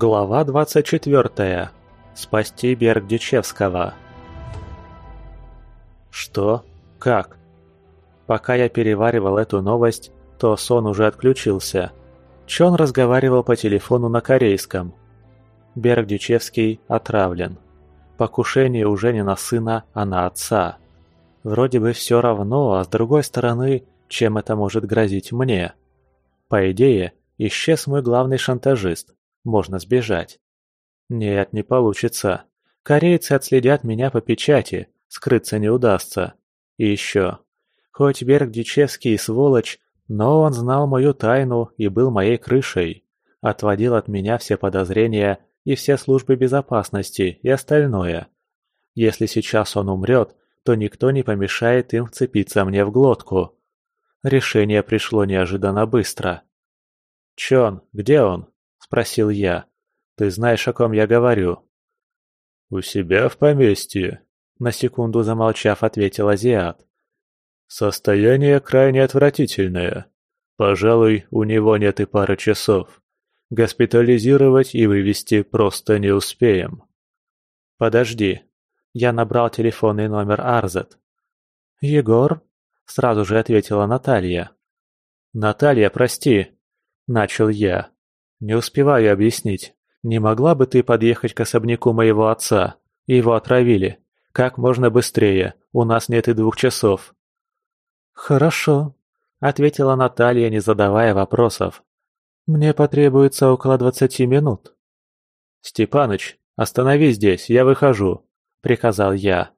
Глава 24. Спасти Берг-Дичевского. Что? Как? Пока я переваривал эту новость, то сон уже отключился. Чон разговаривал по телефону на корейском. Берг-Дичевский отравлен. Покушение уже не на сына, а на отца. Вроде бы все равно, а с другой стороны, чем это может грозить мне? По идее, исчез мой главный шантажист можно сбежать. Нет, не получится. Корейцы отследят меня по печати, скрыться не удастся. И еще. Хоть Берг Дичевский и сволочь, но он знал мою тайну и был моей крышей. Отводил от меня все подозрения и все службы безопасности и остальное. Если сейчас он умрет, то никто не помешает им вцепиться мне в глотку. Решение пришло неожиданно быстро. «Чон, где он?» – спросил я. «Ты знаешь, о ком я говорю?» «У себя в поместье», – на секунду замолчав, ответил азиат. «Состояние крайне отвратительное. Пожалуй, у него нет и пары часов. Госпитализировать и вывести просто не успеем». «Подожди». Я набрал телефонный номер Арзет. «Егор?» – сразу же ответила Наталья. «Наталья, прости», – начал я. «Не успеваю объяснить. Не могла бы ты подъехать к особняку моего отца? Его отравили. Как можно быстрее. У нас нет и двух часов». «Хорошо», — ответила Наталья, не задавая вопросов. «Мне потребуется около двадцати минут». «Степаныч, останови здесь, я выхожу», — приказал я.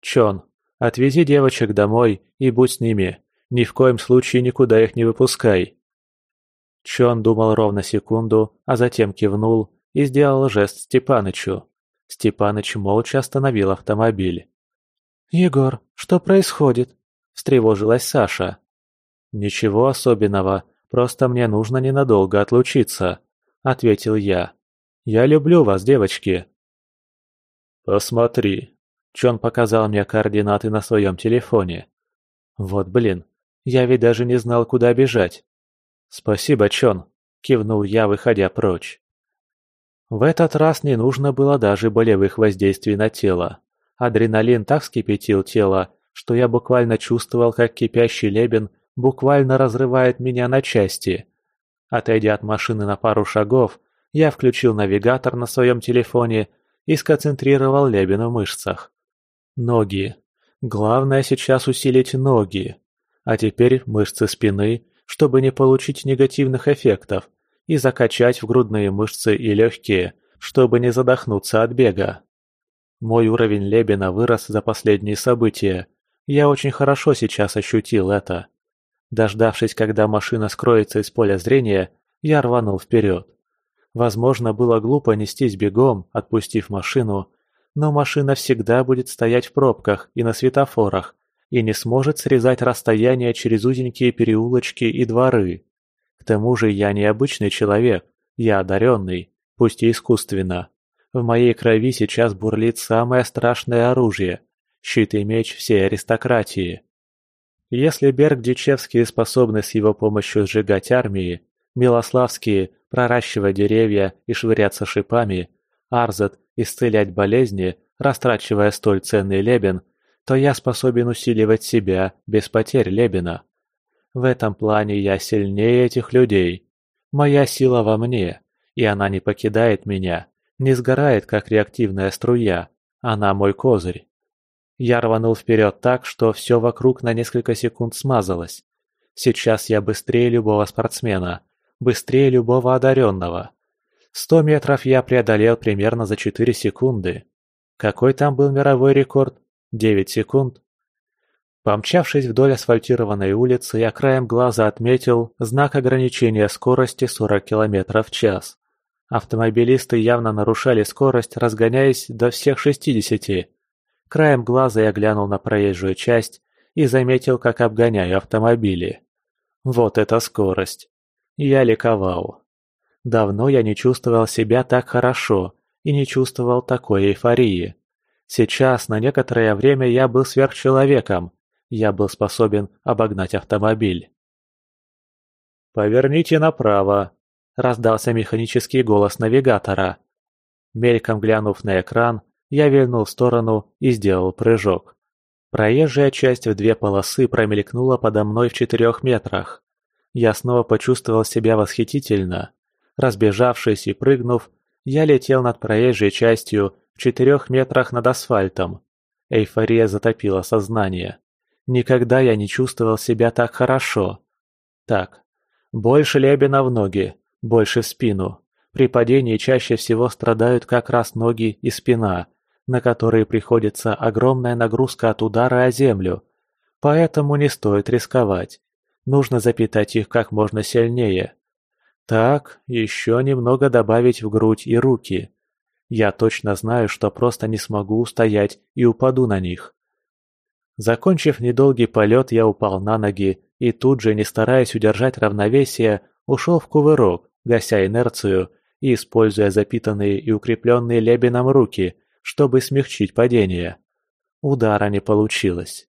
«Чон, отвези девочек домой и будь с ними. Ни в коем случае никуда их не выпускай. Чон думал ровно секунду, а затем кивнул и сделал жест Степанычу. Степаныч молча остановил автомобиль. «Егор, что происходит?» – встревожилась Саша. «Ничего особенного, просто мне нужно ненадолго отлучиться», – ответил я. «Я люблю вас, девочки». «Посмотри», – Чон показал мне координаты на своем телефоне. «Вот блин, я ведь даже не знал, куда бежать. «Спасибо, Чон», – кивнул я, выходя прочь. В этот раз не нужно было даже болевых воздействий на тело. Адреналин так вскипятил тело, что я буквально чувствовал, как кипящий лебен буквально разрывает меня на части. Отойдя от машины на пару шагов, я включил навигатор на своем телефоне и сконцентрировал лебен в мышцах. Ноги. Главное сейчас усилить ноги. А теперь мышцы спины чтобы не получить негативных эффектов, и закачать в грудные мышцы и легкие, чтобы не задохнуться от бега. Мой уровень Лебена вырос за последние события. Я очень хорошо сейчас ощутил это. Дождавшись, когда машина скроется из поля зрения, я рванул вперед. Возможно, было глупо нестись бегом, отпустив машину, но машина всегда будет стоять в пробках и на светофорах, и не сможет срезать расстояние через узенькие переулочки и дворы. К тому же я не обычный человек, я одаренный, пусть и искусственно. В моей крови сейчас бурлит самое страшное оружие – щит и меч всей аристократии. Если Берг Дичевские способны с его помощью сжигать армии, Милославские – проращивать деревья и швыряться шипами, Арзат – исцелять болезни, растрачивая столь ценный лебен – то я способен усиливать себя без потерь Лебена. В этом плане я сильнее этих людей. Моя сила во мне, и она не покидает меня, не сгорает, как реактивная струя. Она мой козырь. Я рванул вперед так, что все вокруг на несколько секунд смазалось. Сейчас я быстрее любого спортсмена, быстрее любого одаренного. Сто метров я преодолел примерно за четыре секунды. Какой там был мировой рекорд? Девять секунд. Помчавшись вдоль асфальтированной улицы, я краем глаза отметил знак ограничения скорости 40 км в час. Автомобилисты явно нарушали скорость, разгоняясь до всех 60. Краем глаза я глянул на проезжую часть и заметил, как обгоняю автомобили. Вот это скорость. Я ликовал. Давно я не чувствовал себя так хорошо и не чувствовал такой эйфории. Сейчас на некоторое время я был сверхчеловеком. Я был способен обогнать автомобиль. «Поверните направо», — раздался механический голос навигатора. Мельком глянув на экран, я вильнул в сторону и сделал прыжок. Проезжая часть в две полосы промелькнула подо мной в четырех метрах. Я снова почувствовал себя восхитительно. Разбежавшись и прыгнув, я летел над проезжей частью в четырех метрах над асфальтом. Эйфория затопила сознание. Никогда я не чувствовал себя так хорошо. Так, больше лебена в ноги, больше в спину. При падении чаще всего страдают как раз ноги и спина, на которые приходится огромная нагрузка от удара о землю. Поэтому не стоит рисковать. Нужно запитать их как можно сильнее. Так, еще немного добавить в грудь и руки. Я точно знаю, что просто не смогу устоять и упаду на них. Закончив недолгий полет, я упал на ноги и тут же, не стараясь удержать равновесие, ушел в кувырок, гася инерцию и используя запитанные и укрепленные лебеном руки, чтобы смягчить падение. Удара не получилось.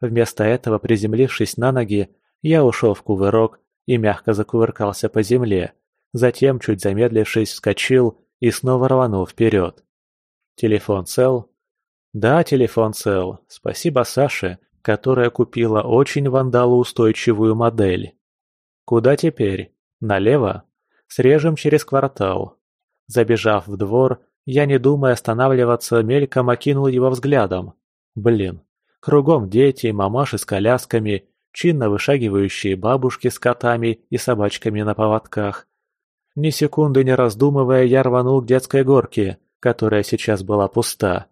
Вместо этого, приземлившись на ноги, я ушел в кувырок и мягко закувыркался по земле, затем, чуть замедлившись, вскочил и снова рванул вперед. Телефон цел? Да, телефон цел. Спасибо Саше, которая купила очень вандалоустойчивую модель. Куда теперь? Налево? Срежем через квартал. Забежав в двор, я, не думая останавливаться, мельком окинул его взглядом. Блин, кругом дети, мамаши с колясками чинно вышагивающие бабушки с котами и собачками на поводках. Ни секунды не раздумывая, я рванул к детской горке, которая сейчас была пуста.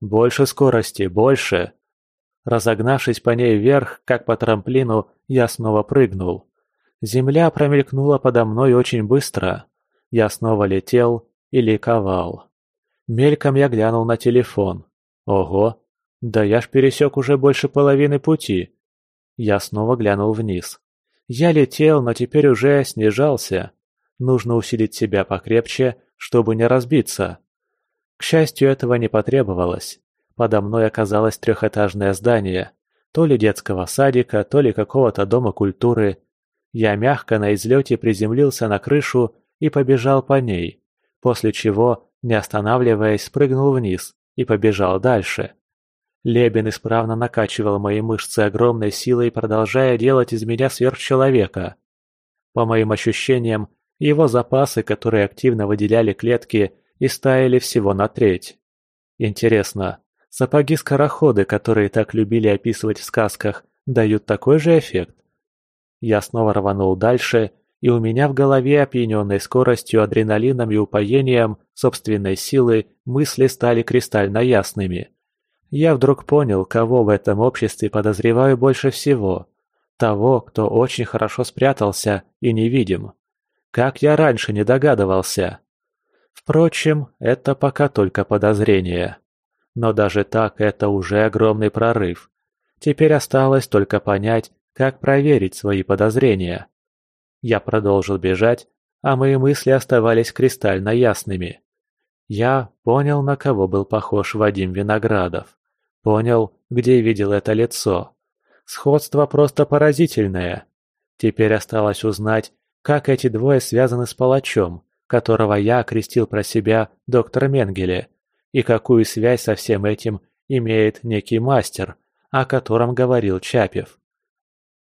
Больше скорости, больше. Разогнавшись по ней вверх, как по трамплину, я снова прыгнул. Земля промелькнула подо мной очень быстро. Я снова летел и ликовал. Мельком я глянул на телефон. Ого, да я ж пересек уже больше половины пути. Я снова глянул вниз. Я летел, но теперь уже снижался. Нужно усилить себя покрепче, чтобы не разбиться. К счастью, этого не потребовалось. Подо мной оказалось трехэтажное здание. То ли детского садика, то ли какого-то дома культуры. Я мягко на излете приземлился на крышу и побежал по ней, после чего, не останавливаясь, спрыгнул вниз и побежал дальше. Лебен исправно накачивал мои мышцы огромной силой, продолжая делать из меня сверхчеловека. По моим ощущениям, его запасы, которые активно выделяли клетки, истаяли всего на треть. Интересно, сапоги-скороходы, которые так любили описывать в сказках, дают такой же эффект? Я снова рванул дальше, и у меня в голове, опьяненной скоростью, адреналином и упоением собственной силы, мысли стали кристально ясными. Я вдруг понял, кого в этом обществе подозреваю больше всего. Того, кто очень хорошо спрятался и невидим. Как я раньше не догадывался. Впрочем, это пока только подозрение. Но даже так это уже огромный прорыв. Теперь осталось только понять, как проверить свои подозрения. Я продолжил бежать, а мои мысли оставались кристально ясными. Я понял, на кого был похож Вадим Виноградов. Понял, где видел это лицо. Сходство просто поразительное. Теперь осталось узнать, как эти двое связаны с палачом, которого я окрестил про себя доктор Менгеле, и какую связь со всем этим имеет некий мастер, о котором говорил Чапев.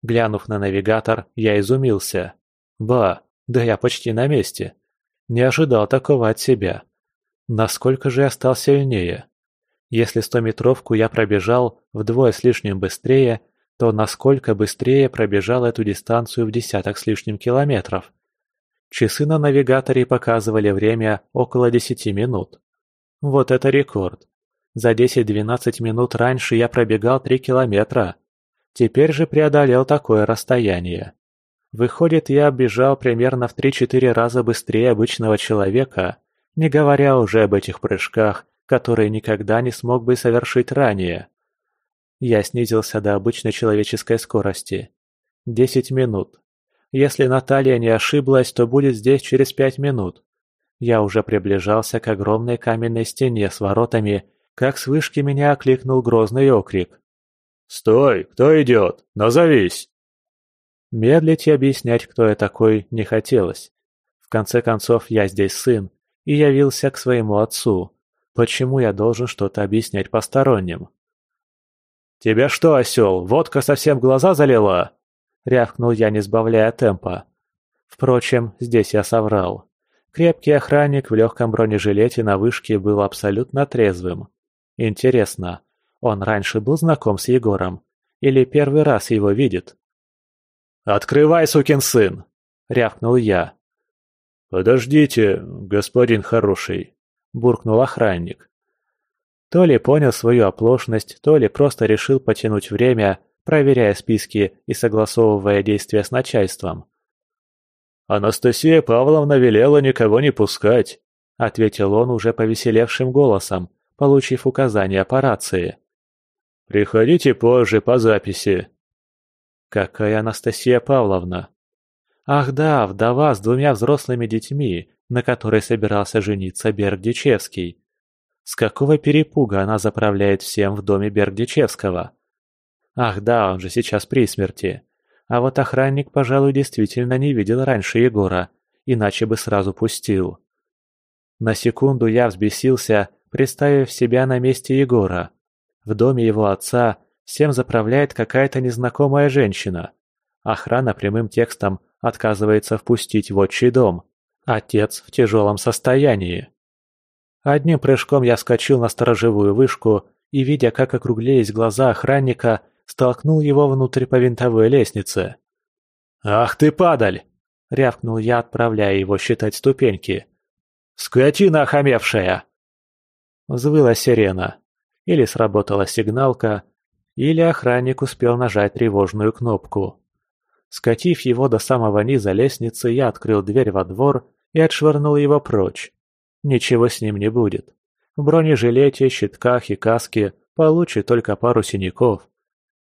Глянув на навигатор, я изумился. Ба, да я почти на месте. Не ожидал такого от себя. Насколько же я стал сильнее? Если стометровку я пробежал вдвое с лишним быстрее, то насколько быстрее пробежал эту дистанцию в десяток с лишним километров. Часы на навигаторе показывали время около 10 минут. Вот это рекорд. За 10-12 минут раньше я пробегал 3 километра. Теперь же преодолел такое расстояние. Выходит, я бежал примерно в 3-4 раза быстрее обычного человека, не говоря уже об этих прыжках, который никогда не смог бы совершить ранее. Я снизился до обычной человеческой скорости. Десять минут. Если Наталья не ошиблась, то будет здесь через пять минут. Я уже приближался к огромной каменной стене с воротами, как с вышки меня окликнул грозный окрик. «Стой! Кто идет? Назовись!» Медлить и объяснять, кто я такой, не хотелось. В конце концов, я здесь сын и явился к своему отцу. Почему я должен что-то объяснять посторонним? «Тебя что, осел, водка совсем глаза залила?» — рявкнул я, не сбавляя темпа. Впрочем, здесь я соврал. Крепкий охранник в легком бронежилете на вышке был абсолютно трезвым. Интересно, он раньше был знаком с Егором? Или первый раз его видит? «Открывай, сукин сын!» — рявкнул я. «Подождите, господин хороший», — буркнул охранник. То ли понял свою оплошность, то ли просто решил потянуть время, проверяя списки и согласовывая действия с начальством. «Анастасия Павловна велела никого не пускать», — ответил он уже повеселевшим голосом, получив указание по рации. «Приходите позже по записи». «Какая Анастасия Павловна?» Ах да, вдова с двумя взрослыми детьми, на которой собирался жениться Бердичевский. С какого перепуга она заправляет всем в доме Бердичевского? Ах да, он же сейчас при смерти. А вот охранник, пожалуй, действительно не видел раньше Егора, иначе бы сразу пустил. На секунду я взбесился, представив себя на месте Егора. В доме его отца всем заправляет какая-то незнакомая женщина. Охрана прямым текстом отказывается впустить в отчий дом. Отец в тяжелом состоянии. Одним прыжком я вскочил на сторожевую вышку и, видя, как округлились глаза охранника, столкнул его внутрь по винтовой лестнице. «Ах ты, падаль!» — рявкнул я, отправляя его считать ступеньки. «Скотина охамевшая!» Взвыла сирена. Или сработала сигналка, или охранник успел нажать тревожную кнопку. Скатив его до самого низа лестницы, я открыл дверь во двор и отшвырнул его прочь. Ничего с ним не будет. В бронежилете, щитках и каске получит только пару синяков.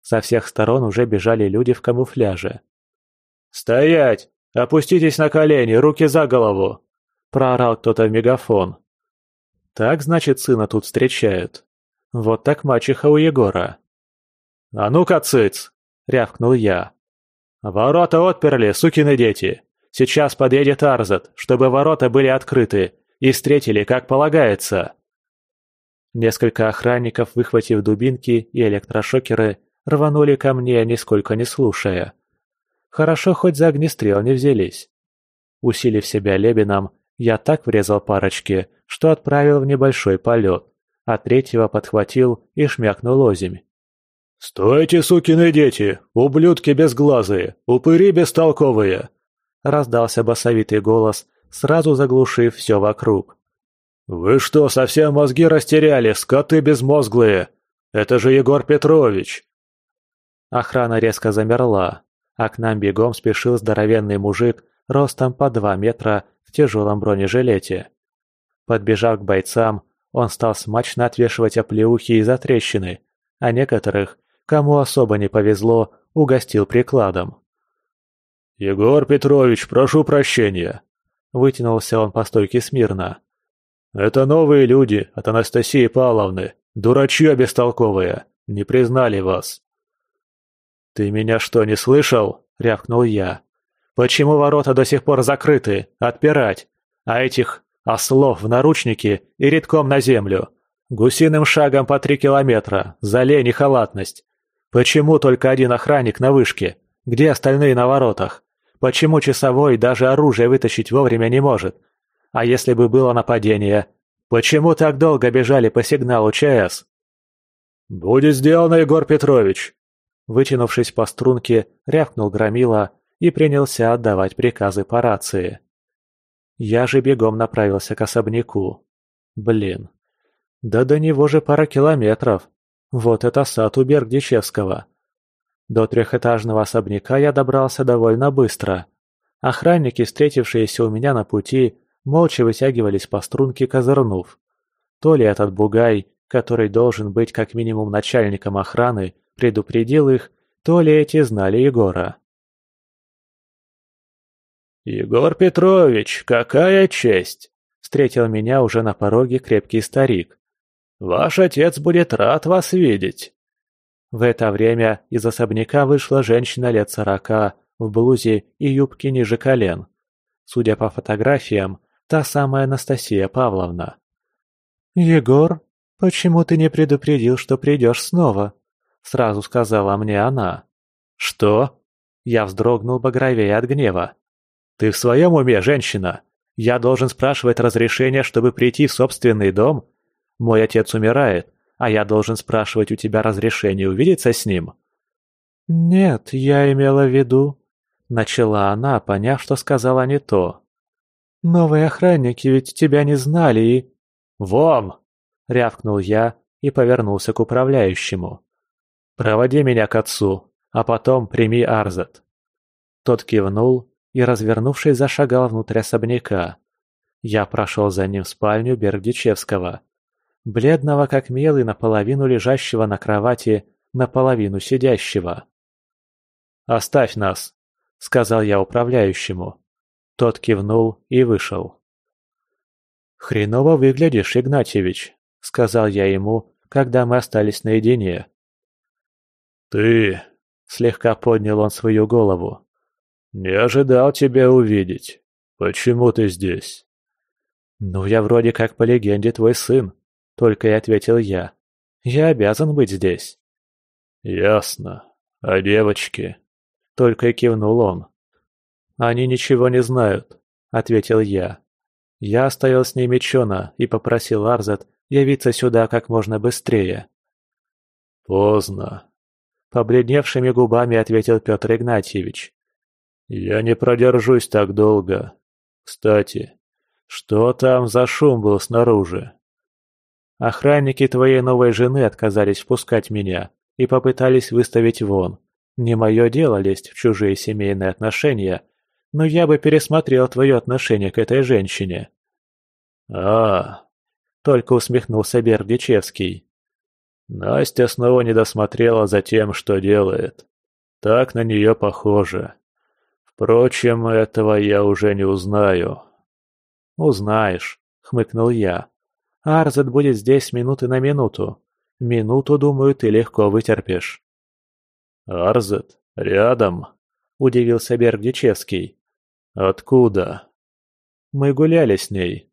Со всех сторон уже бежали люди в камуфляже. «Стоять! Опуститесь на колени, руки за голову!» – проорал кто-то в мегафон. Так, значит, сына тут встречают. Вот так мачеха у Егора. «А ну-ка, цыц!» – рявкнул я. «Ворота отперли, сукины дети! Сейчас подъедет Арзат, чтобы ворота были открыты и встретили, как полагается!» Несколько охранников, выхватив дубинки и электрошокеры, рванули ко мне, нисколько не слушая. Хорошо, хоть за огнестрел не взялись. Усилив себя лебеном, я так врезал парочке, что отправил в небольшой полет, а третьего подхватил и шмякнул озимь. «Стойте, сукины дети! Ублюдки безглазые! Упыри бестолковые!» Раздался басовитый голос, сразу заглушив все вокруг. «Вы что, совсем мозги растеряли, скоты безмозглые? Это же Егор Петрович!» Охрана резко замерла, а к нам бегом спешил здоровенный мужик ростом по два метра в тяжелом бронежилете. Подбежав к бойцам, он стал смачно отвешивать оплеухи и затрещины, а некоторых Кому особо не повезло, угостил прикладом. «Егор Петрович, прошу прощения!» Вытянулся он по стойке смирно. «Это новые люди от Анастасии Павловны, дурачье бестолковые, не признали вас». «Ты меня что, не слышал?» — рявкнул я. «Почему ворота до сих пор закрыты? Отпирать! А этих ослов в наручники и редком на землю! Гусиным шагом по три километра, за лень и халатность! Почему только один охранник на вышке? Где остальные на воротах? Почему часовой даже оружие вытащить вовремя не может? А если бы было нападение? Почему так долго бежали по сигналу ЧС? «Будет сделано, Егор Петрович!» Вытянувшись по струнке, рявкнул Громила и принялся отдавать приказы по рации. Я же бегом направился к особняку. Блин. Да до него же пара километров. Вот это сад у Бердичевского. До трехэтажного особняка я добрался довольно быстро. Охранники, встретившиеся у меня на пути, молча вытягивались по струнке, козырнув. То ли этот бугай, который должен быть как минимум начальником охраны, предупредил их, то ли эти знали Егора. «Егор Петрович, какая честь!» Встретил меня уже на пороге крепкий старик. Ваш отец будет рад вас видеть». В это время из особняка вышла женщина лет сорока в блузе и юбке ниже колен. Судя по фотографиям, та самая Анастасия Павловна. «Егор, почему ты не предупредил, что придешь снова?» Сразу сказала мне она. «Что?» Я вздрогнул багровее от гнева. «Ты в своем уме, женщина? Я должен спрашивать разрешение, чтобы прийти в собственный дом? Мой отец умирает, а я должен спрашивать у тебя разрешение увидеться с ним?» «Нет, я имела в виду...» Начала она, поняв, что сказала не то. «Новые охранники ведь тебя не знали и...» «Вон!» — рявкнул я и повернулся к управляющему. «Проводи меня к отцу, а потом прими Арзет». Тот кивнул и, развернувшись, зашагал внутрь особняка. Я прошел за ним в спальню Бергдичевского, бледного как мел и наполовину лежащего на кровати, наполовину сидящего. «Оставь нас», — сказал я управляющему. Тот кивнул и вышел. «Хреново выглядишь, Игнатьевич», — сказал я ему, когда мы остались наедине. «Ты...» — слегка поднял он свою голову. «Не ожидал тебя увидеть. Почему ты здесь?» «Ну, я вроде как по легенде твой сын», — только и ответил я. «Я обязан быть здесь». «Ясно. А девочки?» Только и кивнул он. «Они ничего не знают», — ответил я. Я оставил с ними Чона и попросил Арзат явиться сюда как можно быстрее. «Поздно», — побледневшими губами ответил Петр Игнатьевич. «Я не продержусь так долго. Кстати, что там за шум был снаружи?» «Охранники твоей новой жены отказались впускать меня и попытались выставить вон. Не мое дело лезть в чужие семейные отношения, но я бы пересмотрел твое отношение к этой женщине». «А, только усмехнулся Бердичевский. Настя снова не досмотрела за тем, что делает. Так на нее похоже. Впрочем, этого я уже не узнаю. «Узнаешь», — хмыкнул я. «Арзет будет здесь минуты на минуту. Минуту, думаю, ты легко вытерпишь». «Арзет? Рядом?» – удивился Бергдичевский. «Откуда?» «Мы гуляли с ней».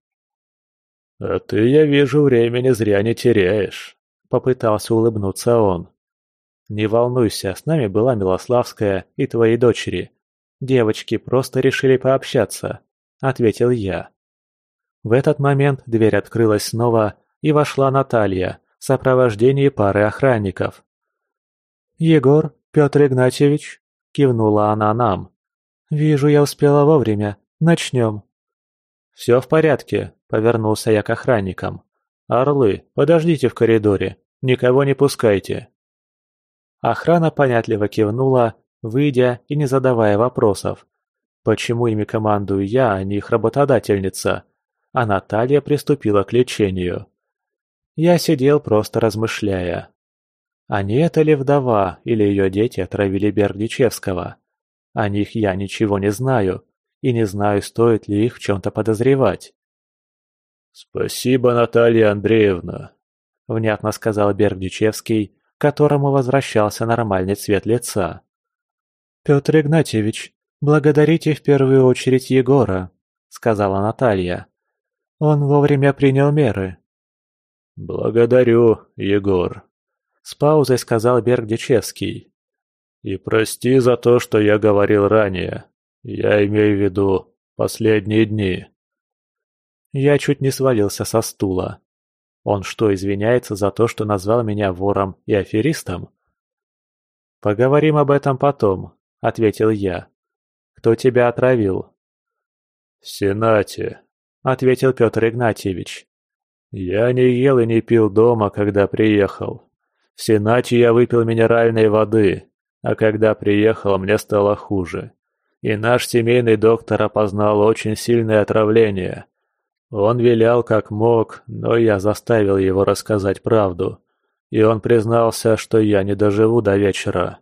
«А ты, я вижу, времени зря не теряешь», – попытался улыбнуться он. «Не волнуйся, с нами была Милославская и твои дочери. Девочки просто решили пообщаться», – ответил я. В этот момент дверь открылась снова, и вошла Наталья в сопровождении пары охранников. «Егор, «Петр Игнатьевич?» – кивнула она нам. «Вижу, я успела вовремя. Начнем». «Все в порядке», – повернулся я к охранникам. «Орлы, подождите в коридоре. Никого не пускайте». Охрана понятливо кивнула, выйдя и не задавая вопросов. Почему ими командую я, а не их работодательница? А Наталья приступила к лечению. Я сидел просто размышляя. А не это ли вдова или ее дети отравили Бердичевского? О них я ничего не знаю, и не знаю, стоит ли их в чем-то подозревать. «Спасибо, Наталья Андреевна», — внятно сказал Бердичевский, которому возвращался нормальный цвет лица. «Петр Игнатьевич, благодарите в первую очередь Егора», — сказала Наталья. «Он вовремя принял меры». «Благодарю, Егор», с паузой сказал Бергдичевский. «И прости за то, что я говорил ранее. Я имею в виду последние дни». Я чуть не свалился со стула. Он что, извиняется за то, что назвал меня вором и аферистом? «Поговорим об этом потом», — ответил я. «Кто тебя отравил?» «В Сенате», — ответил Петр Игнатьевич. «Я не ел и не пил дома, когда приехал. В Сенате я выпил минеральной воды, а когда приехал, мне стало хуже. И наш семейный доктор опознал очень сильное отравление. Он вилял как мог, но я заставил его рассказать правду. И он признался, что я не доживу до вечера.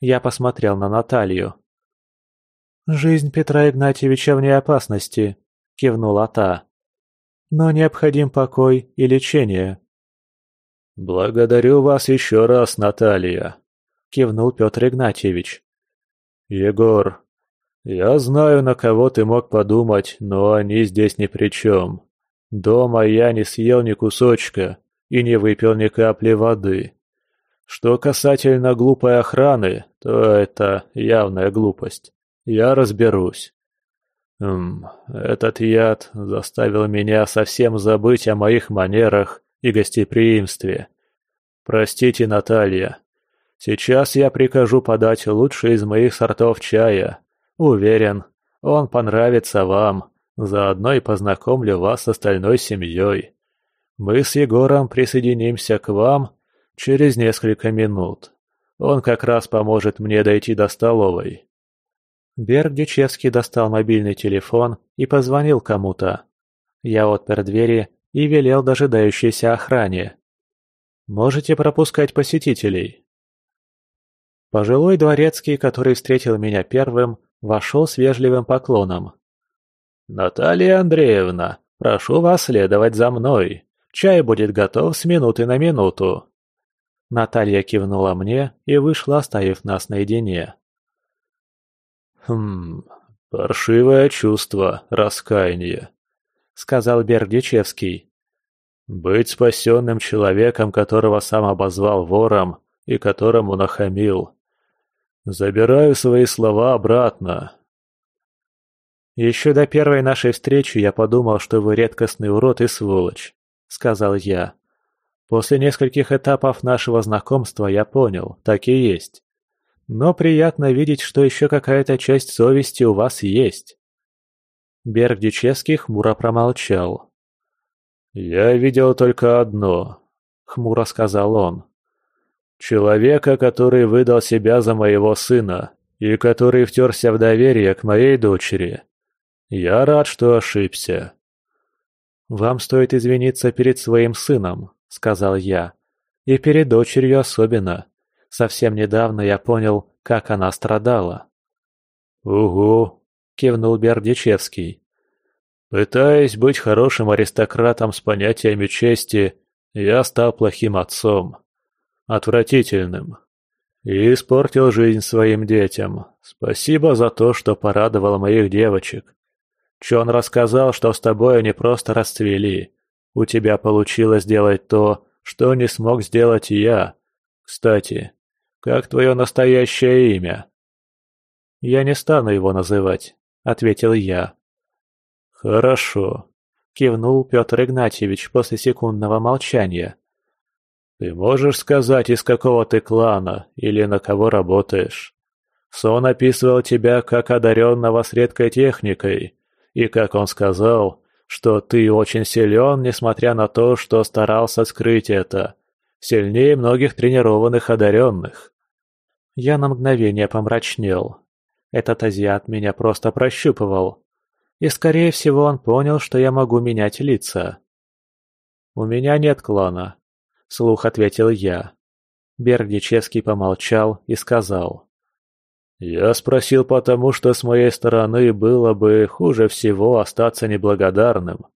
Я посмотрел на Наталью. «Жизнь Петра Игнатьевича вне опасности», — кивнула та. «Но необходим покой и лечение. «Благодарю вас еще раз, Наталья», — кивнул Петр Игнатьевич. «Егор, «Я знаю, на кого ты мог подумать, но они здесь ни при чем. Дома я не съел ни кусочка и не выпил ни капли воды. Что касательно глупой охраны, то это явная глупость. Я разберусь. Ммм, этот яд заставил меня совсем забыть о моих манерах и гостеприимстве. Простите, Наталья. Сейчас я прикажу подать лучший из моих сортов чая, Уверен, он понравится вам, заодно и познакомлю вас с остальной семьей. Мы с Егором присоединимся к вам через несколько минут. Он как раз поможет мне дойти до столовой». Берг Дючевский достал мобильный телефон и позвонил кому-то. Я отпер двери и велел дожидающейся охране. «Можете пропускать посетителей». Пожилой дворецкий, который встретил меня первым, вошел с вежливым поклоном. «Наталья Андреевна, прошу вас следовать за мной. Чай будет готов с минуты на минуту». Наталья кивнула мне и вышла, оставив нас наедине. «Хм, паршивое чувство, раскаяние», — сказал Бердичевский. «Быть спасенным человеком, которого сам обозвал вором и которому нахамил. Забираю свои слова обратно. «Еще до первой нашей встречи я подумал, что вы редкостный урод и сволочь», — сказал я. «После нескольких этапов нашего знакомства я понял, так и есть. Но приятно видеть, что еще какая-то часть совести у вас есть». Берг Дичевский хмуро промолчал. «Я видел только одно», — хмуро сказал он. Человека, который выдал себя за моего сына и который втерся в доверие к моей дочери. Я рад, что ошибся. «Вам стоит извиниться перед своим сыном», — сказал я. «И перед дочерью особенно. Совсем недавно я понял, как она страдала». «Угу», — кивнул Бердичевский. «Пытаясь быть хорошим аристократом с понятиями чести, я стал плохим отцом отвратительным. И испортил жизнь своим детям. Спасибо за то, что порадовал моих девочек. Чон рассказал, что с тобой они просто расцвели. У тебя получилось сделать то, что не смог сделать я. Кстати, как твое настоящее имя?» «Я не стану его называть», — ответил я. «Хорошо», — кивнул Петр Игнатьевич после секундного молчания. Ты можешь сказать, из какого ты клана или на кого работаешь? Сон описывал тебя как одаренного с редкой техникой, и как он сказал, что ты очень силен, несмотря на то, что старался скрыть это. Сильнее многих тренированных одаренных. Я на мгновение помрачнел. Этот азиат меня просто прощупывал. И, скорее всего, он понял, что я могу менять лица. У меня нет клана, Слух ответил я. Бердичевский помолчал и сказал. «Я спросил потому, что с моей стороны было бы хуже всего остаться неблагодарным.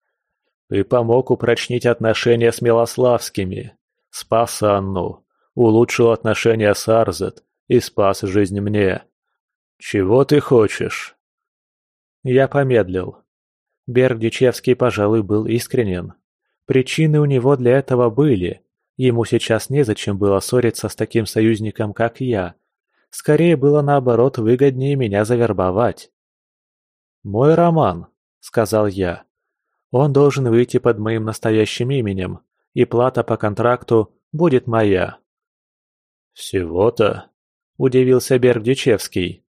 Ты помог упрочнить отношения с Милославскими, спас Анну, улучшил отношения с Арзет и спас жизнь мне. Чего ты хочешь?» Я помедлил. Бердичевский, пожалуй, был искренен. Причины у него для этого были, Ему сейчас незачем было ссориться с таким союзником, как я. Скорее было наоборот выгоднее меня завербовать. «Мой роман», — сказал я. «Он должен выйти под моим настоящим именем, и плата по контракту будет моя». «Всего-то?» — удивился Берг-Дичевский.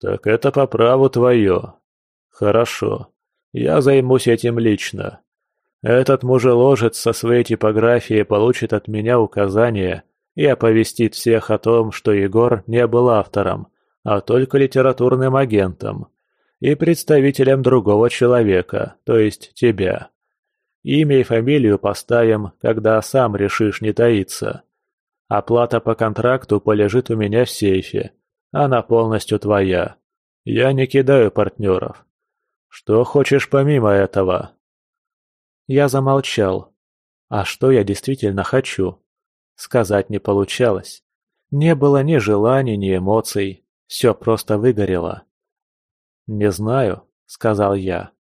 «Так это по праву твое. Хорошо. Я займусь этим лично. Этот мужеложец со своей типографией получит от меня указание и оповестит всех о том, что Егор не был автором, а только литературным агентом и представителем другого человека, то есть тебя. Имя и фамилию поставим, когда сам решишь не таиться. Оплата по контракту полежит у меня в сейфе. Она полностью твоя. Я не кидаю партнеров. Что хочешь помимо этого?» Я замолчал. А что я действительно хочу? Сказать не получалось. Не было ни желаний, ни эмоций. Все просто выгорело. «Не знаю», — сказал я.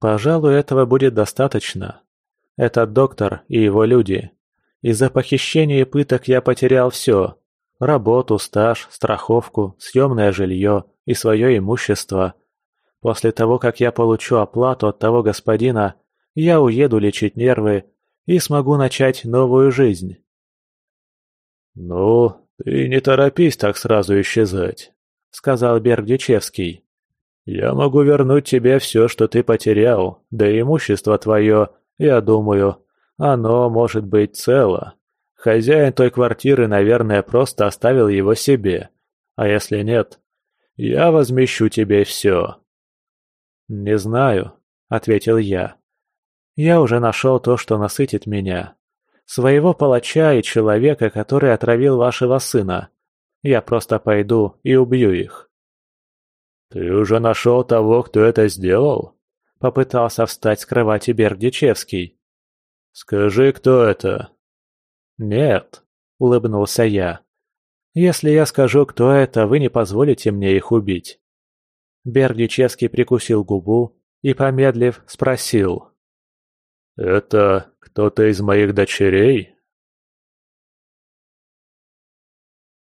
«Пожалуй, этого будет достаточно. Этот доктор и его люди. Из-за похищения и пыток я потерял все. Работу, стаж, страховку, съемное жилье и свое имущество. После того, как я получу оплату от того господина, я уеду лечить нервы и смогу начать новую жизнь. «Ну, ты не торопись так сразу исчезать», — сказал Бердичевский. «Я могу вернуть тебе все, что ты потерял, да и имущество твое, я думаю, оно может быть цело. Хозяин той квартиры, наверное, просто оставил его себе. А если нет, я возмещу тебе все». «Не знаю», — ответил я. «Я уже нашел то, что насытит меня. Своего палача и человека, который отравил вашего сына. Я просто пойду и убью их». «Ты уже нашел того, кто это сделал?» Попытался встать с кровати Бердичевский. «Скажи, кто это?» «Нет», — улыбнулся я. «Если я скажу, кто это, вы не позволите мне их убить». Бердичевский прикусил губу и, помедлив, спросил. «Это кто-то из моих дочерей?»